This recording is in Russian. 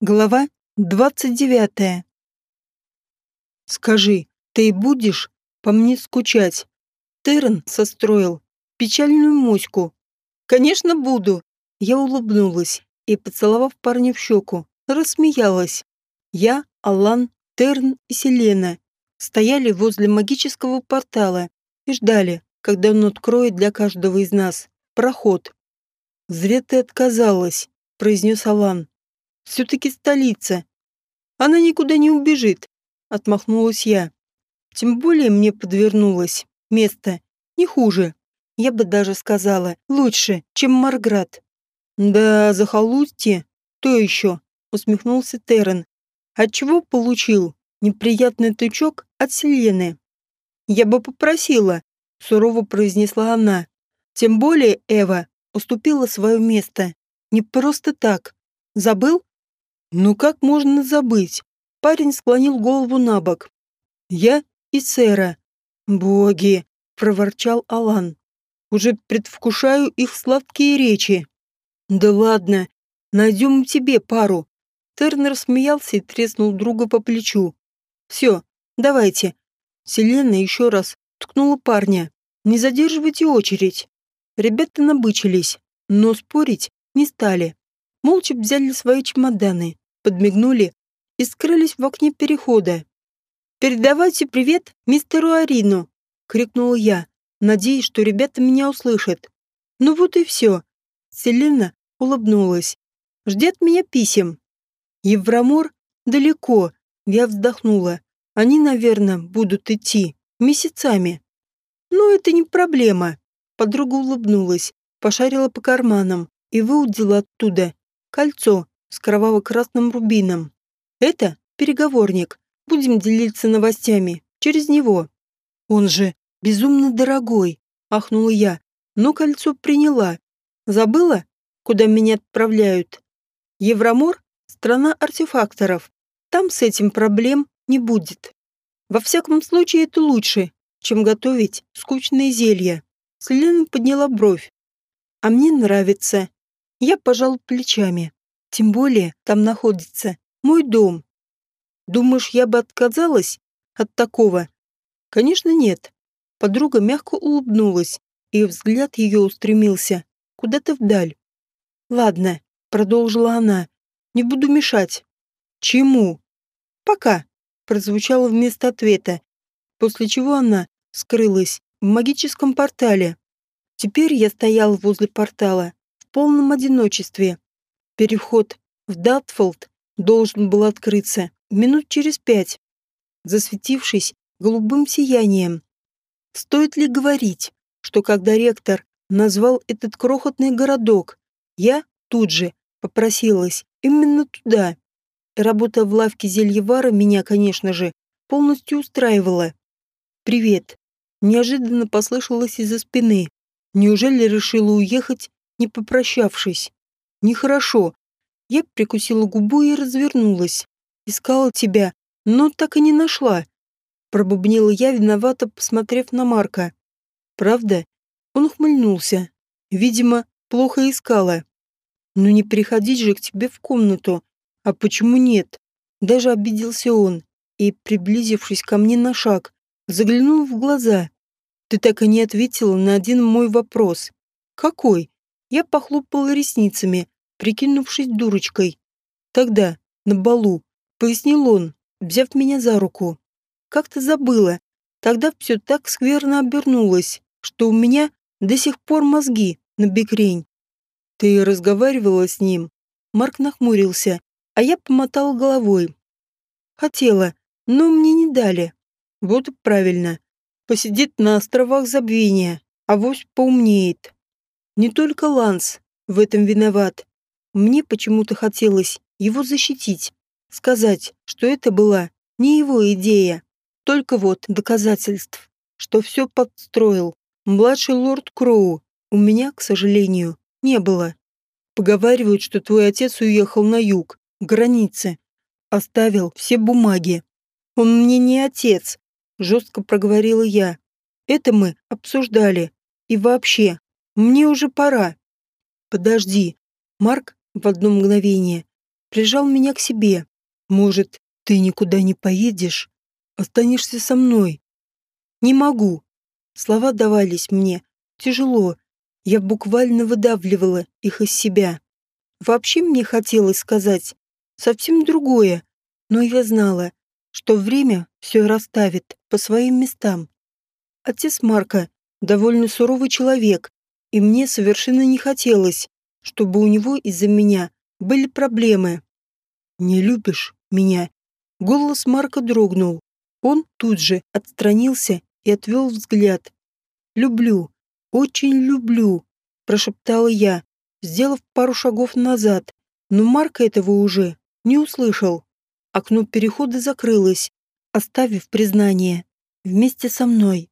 Глава 29. Скажи, ты будешь по мне скучать? Терн состроил печальную моську. Конечно, буду. Я улыбнулась и, поцеловав парня в щеку, рассмеялась. Я, Алан, Терн и Селена стояли возле магического портала и ждали, когда он откроет для каждого из нас проход. «Зря ты отказалась», — произнес Алан. Все-таки столица. Она никуда не убежит, отмахнулась я. Тем более мне подвернулось место не хуже. Я бы даже сказала, лучше, чем Марград. Да, захолустье, то еще, усмехнулся Террен. Отчего получил неприятный тычок от Селены? Я бы попросила, сурово произнесла она. Тем более Эва уступила свое место. Не просто так. Забыл? Ну как можно забыть? Парень склонил голову на бок. Я и Сэра. Боги, проворчал Алан. Уже предвкушаю их сладкие речи. Да ладно, найдем тебе пару. Тернер смеялся и треснул друга по плечу. Все, давайте. Селена еще раз ткнула парня. Не задерживайте очередь. Ребята набычились, но спорить не стали молча взяли свои чемоданы, подмигнули и скрылись в окне перехода. «Передавайте привет мистеру Арину!» — крикнула я, надеясь, что ребята меня услышат. «Ну вот и все!» Селена улыбнулась. «Ждет меня писем». Евромор далеко, я вздохнула. Они, наверное, будут идти месяцами. Но это не проблема. Подруга улыбнулась, пошарила по карманам и выудила оттуда Кольцо с кроваво-красным рубином. Это переговорник. Будем делиться новостями. Через него. Он же безумно дорогой, ахнула я. Но кольцо приняла. Забыла, куда меня отправляют? Евромор — страна артефакторов. Там с этим проблем не будет. Во всяком случае, это лучше, чем готовить скучные зелья. Селена подняла бровь. А мне нравится. Я пожал плечами. Тем более там находится мой дом. Думаешь, я бы отказалась от такого? Конечно, нет. Подруга мягко улыбнулась, и взгляд ее устремился куда-то вдаль. Ладно, продолжила она, не буду мешать. Чему? Пока, прозвучало вместо ответа, после чего она скрылась в магическом портале. Теперь я стоял возле портала, полном одиночестве. Переход в Датфолд должен был открыться минут через пять, засветившись голубым сиянием. Стоит ли говорить, что когда ректор назвал этот крохотный городок, я тут же попросилась именно туда. Работа в лавке зельевара меня, конечно же, полностью устраивала. «Привет!» Неожиданно послышалось из-за спины. Неужели решила уехать не попрощавшись. Нехорошо. Я прикусила губу и развернулась. Искала тебя, но так и не нашла. Пробубнила я, виновато посмотрев на Марка. Правда? Он ухмыльнулся. Видимо, плохо искала. Ну не приходить же к тебе в комнату. А почему нет? Даже обиделся он и, приблизившись ко мне на шаг, заглянул в глаза. Ты так и не ответила на один мой вопрос. Какой? Я похлопала ресницами, прикинувшись дурочкой. Тогда, на балу, пояснил он, взяв меня за руку. Как-то забыла. Тогда все так скверно обернулось, что у меня до сих пор мозги на бекрень. Ты разговаривала с ним? Марк нахмурился, а я помотала головой. Хотела, но мне не дали. Вот и правильно. Посидит на островах забвения, а вось поумнеет. Не только Ланс в этом виноват. Мне почему-то хотелось его защитить, сказать, что это была не его идея. Только вот доказательств, что все подстроил младший лорд Кроу. У меня, к сожалению, не было. Поговаривают, что твой отец уехал на юг, к границе. Оставил все бумаги. Он мне не отец, жестко проговорила я. Это мы обсуждали. И вообще, мне уже пора. Подожди. Марк в одно мгновение прижал меня к себе. «Может, ты никуда не поедешь? Останешься со мной?» «Не могу». Слова давались мне тяжело. Я буквально выдавливала их из себя. Вообще мне хотелось сказать совсем другое, но я знала, что время все расставит по своим местам. Отец Марка довольно суровый человек, и мне совершенно не хотелось, чтобы у него из-за меня были проблемы. «Не любишь меня?» Голос Марка дрогнул. Он тут же отстранился и отвел взгляд. «Люблю, очень люблю», – прошептала я, сделав пару шагов назад, но Марк этого уже не услышал. Окно перехода закрылось, оставив признание вместе со мной.